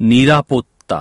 নিরাপত্তা